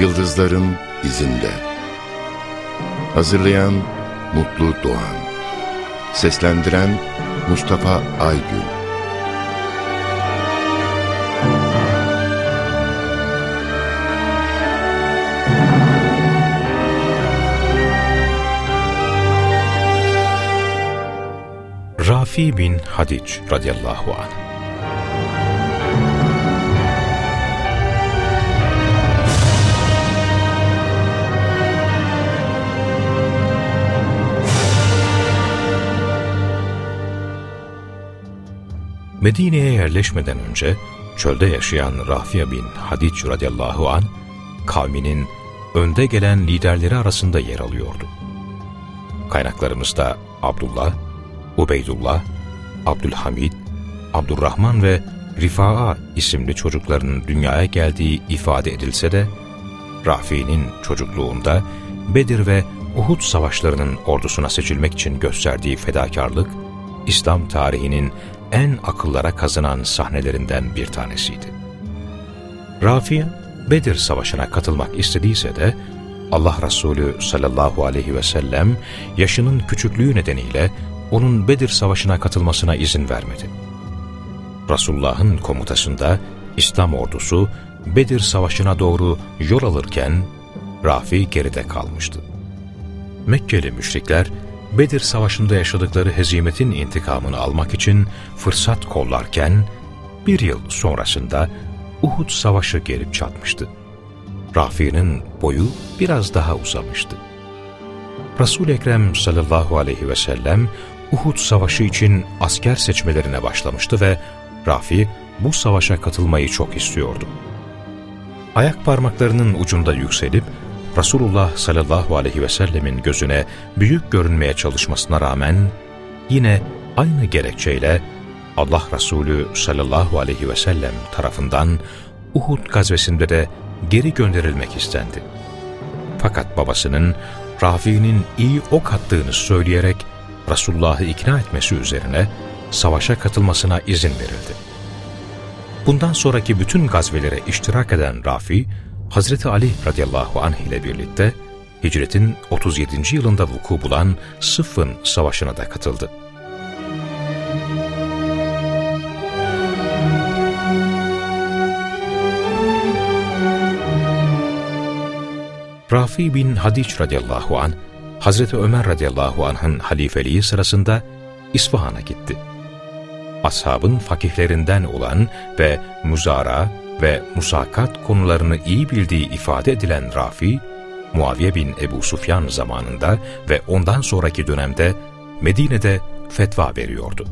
Yıldızların izinde. Hazırlayan Mutlu Doğan. Seslendiren Mustafa Aygün. Rafi bin Hadic radıyallahu anh Medine'ye yerleşmeden önce çölde yaşayan Rafiye bin Hadic radıyallahu an kavminin önde gelen liderleri arasında yer alıyordu. Kaynaklarımızda Abdullah, Ubeydullah, Abdülhamid, Abdurrahman ve Rifa'a isimli çocukların dünyaya geldiği ifade edilse de, Rafi'nin çocukluğunda Bedir ve Uhud savaşlarının ordusuna seçilmek için gösterdiği fedakarlık, İslam tarihinin en akıllara kazınan sahnelerinden bir tanesiydi. Rafi, Bedir Savaşı'na katılmak istediyse de, Allah Resulü sallallahu aleyhi ve sellem yaşının küçüklüğü nedeniyle onun Bedir Savaşı'na katılmasına izin vermedi. Resulullah'ın komutasında İslam ordusu Bedir Savaşı'na doğru yol alırken Rafi geride kalmıştı. Mekkeli müşrikler Bedir Savaşı'nda yaşadıkları hezimetin intikamını almak için fırsat kollarken, bir yıl sonrasında Uhud Savaşı gelip çatmıştı. Rafi'nin boyu biraz daha uzamıştı. Resul-i Ekrem sallallahu aleyhi ve sellem Uhud Savaşı için asker seçmelerine başlamıştı ve Rafi bu savaşa katılmayı çok istiyordu. Ayak parmaklarının ucunda yükselip Resulullah sallallahu aleyhi ve sellemin gözüne büyük görünmeye çalışmasına rağmen yine aynı gerekçeyle Allah Resulü sallallahu aleyhi ve sellem tarafından Uhud gazvesinde de geri gönderilmek istendi. Fakat babasının Rafi'nin iyi ok attığını söyleyerek Resulullah'ı ikna etmesi üzerine savaşa katılmasına izin verildi. Bundan sonraki bütün gazvelere iştirak eden Rafi, Hazreti Ali radıyallahu anh ile birlikte hicretin 37. yılında vuku bulan Sıffın Savaşı'na da katıldı. Rafi bin Hadiç radıyallahu anh, Hazreti Ömer radıyallahu anh'ın halifeliği sırasında İsfahan'a gitti. Ashabın fakihlerinden olan ve muzara, ve musakat konularını iyi bildiği ifade edilen Rafi, Muaviye bin Ebu Sufyan zamanında ve ondan sonraki dönemde Medine'de fetva veriyordu.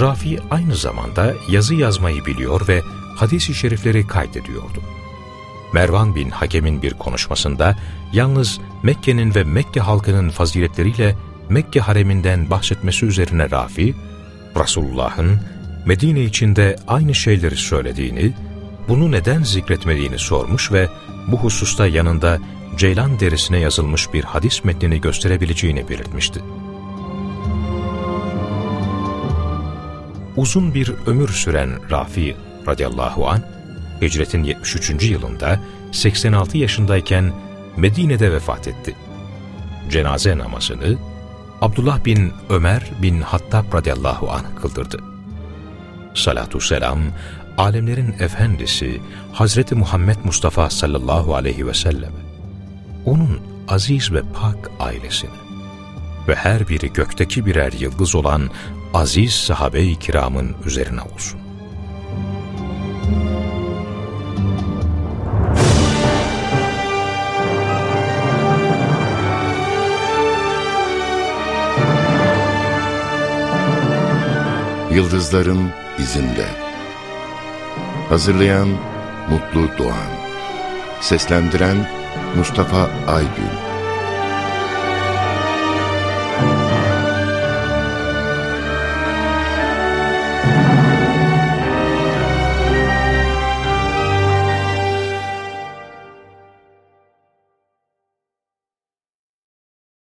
Rafi aynı zamanda yazı yazmayı biliyor ve hadis-i şerifleri kaydediyordu. Mervan bin Hakem'in bir konuşmasında yalnız Mekke'nin ve Mekke halkının faziletleriyle Mekke hareminden bahsetmesi üzerine Rafi, Resulullah'ın Medine içinde aynı şeyleri söylediğini, bunu neden zikretmediğini sormuş ve bu hususta yanında ceylan derisine yazılmış bir hadis metnini gösterebileceğini belirtmişti. Uzun bir ömür süren Rafi radıyallahu an hicretin 73. yılında 86 yaşındayken Medine'de vefat etti. Cenaze namazını Abdullah bin Ömer bin Hattab radıyallahu anh kıldırdı salatu selam, alemlerin efendisi Hazreti Muhammed Mustafa sallallahu aleyhi ve selleme, onun aziz ve pak ailesine ve her biri gökteki birer yıldız olan aziz sahabe-i kiramın üzerine olsun. Yıldızların izinde. Hazırlayan Mutlu Doğan. Seslendiren Mustafa Aygün